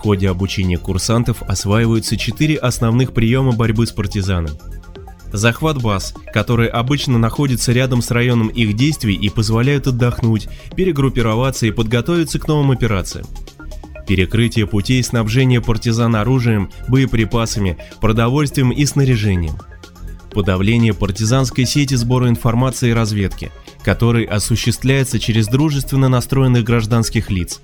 ходе обучения курсантов осваиваются четыре основных приема борьбы с партизаном. Захват баз, которые обычно находятся рядом с районом их действий и позволяют отдохнуть, перегруппироваться и подготовиться к новым операциям. Перекрытие путей снабжения партизан оружием, боеприпасами, продовольствием и снаряжением. Подавление партизанской сети сбора информации и разведки, который осуществляется через дружественно настроенных гражданских лиц,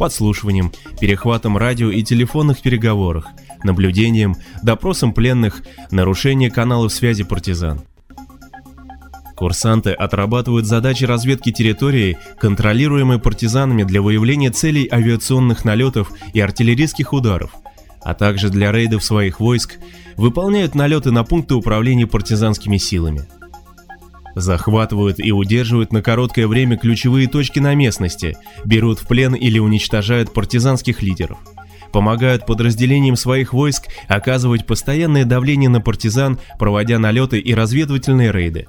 подслушиванием, перехватом радио и телефонных переговорах, наблюдением, допросом пленных, нарушение каналов связи партизан. Курсанты отрабатывают задачи разведки территории, контролируемой партизанами для выявления целей авиационных налетов и артиллерийских ударов, а также для рейдов своих войск, выполняют налеты на пункты управления партизанскими силами. Захватывают и удерживают на короткое время ключевые точки на местности, берут в плен или уничтожают партизанских лидеров помогают подразделениям своих войск оказывать постоянное давление на партизан, проводя налеты и разведывательные рейды.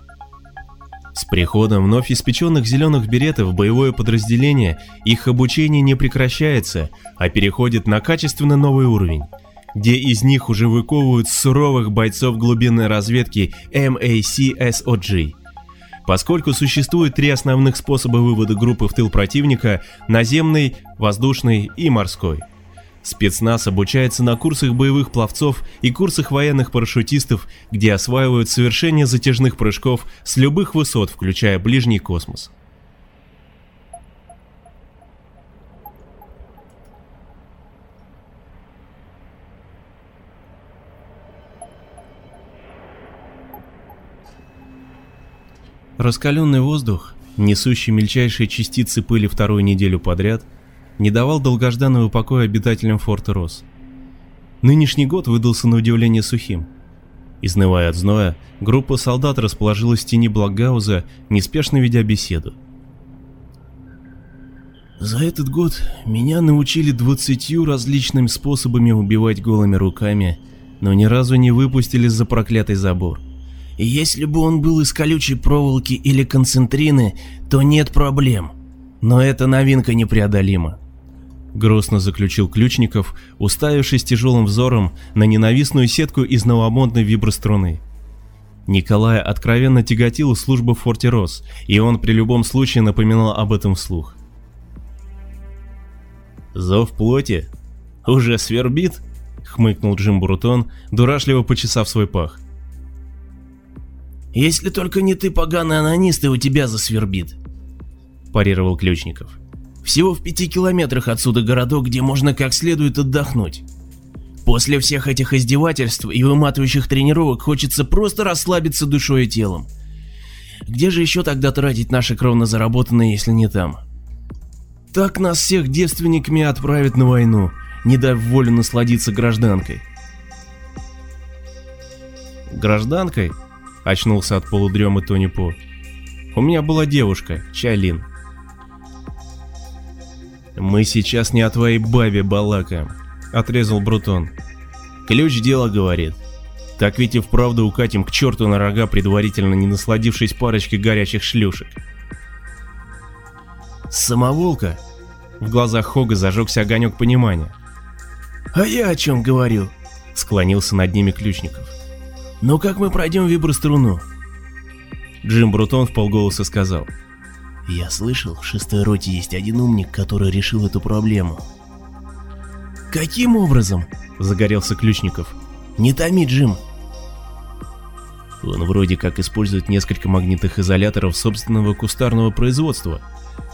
С приходом вновь испеченных зеленых беретов в боевое подразделение их обучение не прекращается, а переходит на качественно новый уровень, где из них уже выковывают суровых бойцов глубинной разведки MACSOG. Поскольку существует три основных способа вывода группы в тыл противника – наземный, воздушный и морской – Спецназ обучается на курсах боевых пловцов и курсах военных парашютистов, где осваивают совершение затяжных прыжков с любых высот, включая ближний космос. Раскаленный воздух, несущий мельчайшие частицы пыли вторую неделю подряд – не давал долгожданного покоя обитателям форта Рос. Нынешний год выдался на удивление сухим. Изнывая от зноя, группа солдат расположилась в тени Благауза, неспешно ведя беседу. За этот год меня научили двадцатью различными способами убивать голыми руками, но ни разу не выпустили за проклятый забор. И если бы он был из колючей проволоки или концентрины, то нет проблем. Но эта новинка непреодолима. Грустно заключил Ключников, уставившись тяжелым взором на ненавистную сетку из новомодной виброструны. Николая откровенно тяготила служба в Форте Рос, и он при любом случае напоминал об этом вслух. «Зов плоти? Уже свербит?» — хмыкнул Джим Брутон, дурашливо почесав свой пах. «Если только не ты, поганый анонист, и у тебя засвербит», — парировал Ключников. Всего в пяти километрах отсюда городок, где можно как следует отдохнуть. После всех этих издевательств и выматывающих тренировок хочется просто расслабиться душой и телом. Где же еще тогда тратить наши кровно заработанные, если не там? Так нас всех девственниками отправят на войну, не дав волю насладиться гражданкой. Гражданкой? Очнулся от полудремы Тони По. У меня была девушка, Чайлин. «Мы сейчас не о твоей бабе балакаем», — отрезал Брутон. «Ключ дело говорит. Так ведь и вправду укатим к черту на рога, предварительно не насладившись парочкой горячих шлюшек». «Самоволка?» В глазах Хога зажегся огонек понимания. «А я о чем говорю?» — склонился над ними Ключников. «Ну как мы пройдем виброструну?» Джим Брутон в полголоса сказал. Я слышал, в шестой роте есть один умник, который решил эту проблему. Каким образом? Загорелся Ключников. Не томи, Джим. Он вроде как использует несколько магнитных изоляторов собственного кустарного производства,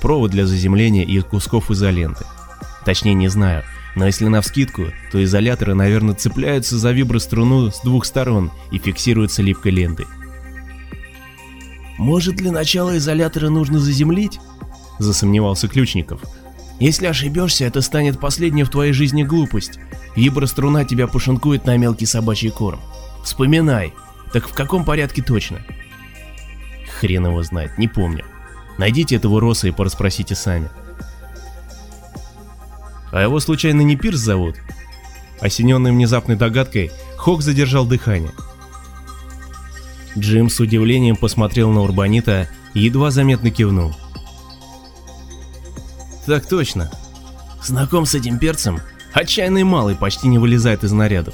провод для заземления и кусков изоленты. Точнее не знаю, но если навскидку, то изоляторы, наверное, цепляются за виброструну с двух сторон и фиксируются липкой лентой. Может, для начала изоляторы нужно заземлить? Засомневался Ключников. Если ошибешься, это станет последней в твоей жизни глупость. Виброструна тебя пошинкует на мелкий собачий корм. Вспоминай. Так в каком порядке точно? Хрен его знает, не помню. Найдите этого Роса и порасспросите сами. А его случайно не Пирс зовут? Осененный внезапной догадкой, Хок задержал дыхание. Джим с удивлением посмотрел на Урбанита и едва заметно кивнул. «Так точно. Знаком с этим перцем? Отчаянный малый почти не вылезает из нарядов.